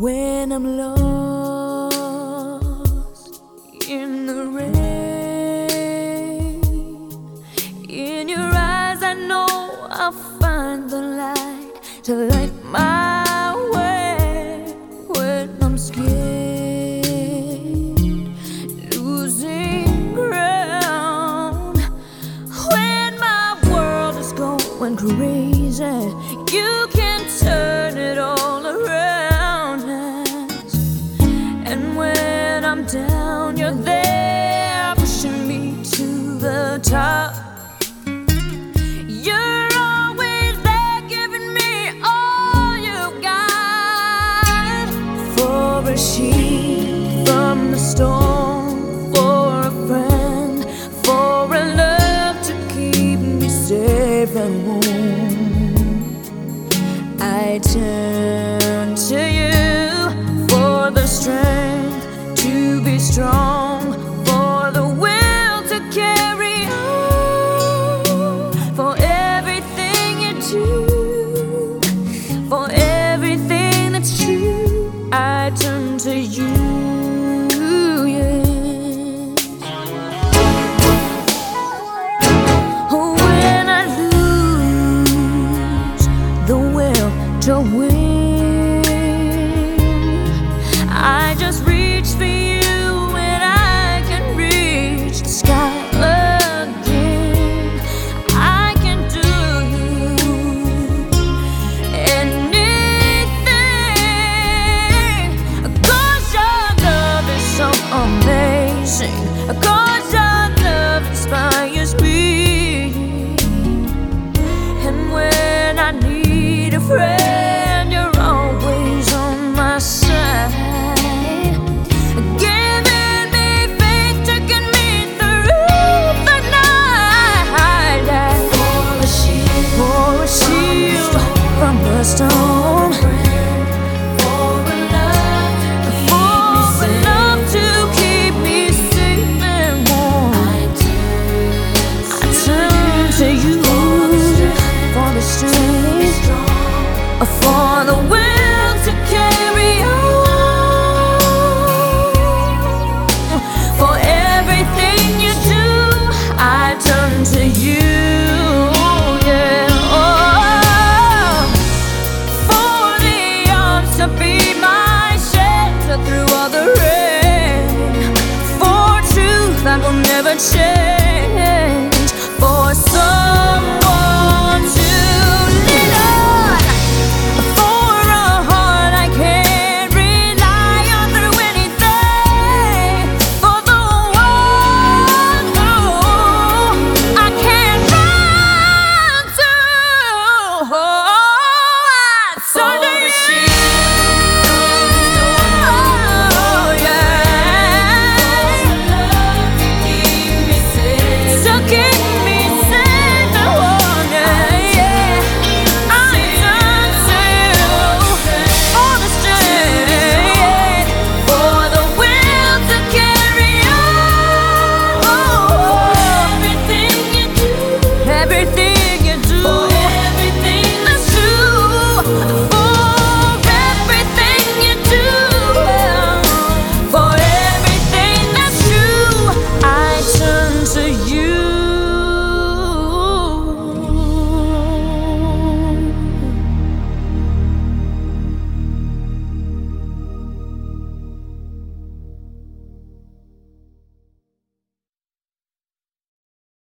when I'm lost in the rain. In your eyes, I know I'll find the light to light my way when I'm scared, losing ground. When my world is going crazy, you And when I'm down, you're there pushing me to the top. You're always there giving me all you got. For a sheep from the storm, for a friend, for a love to keep me safe and warm. I turn strong, for the will to carry on, for everything you do, for everything that's true. I turn to you. show.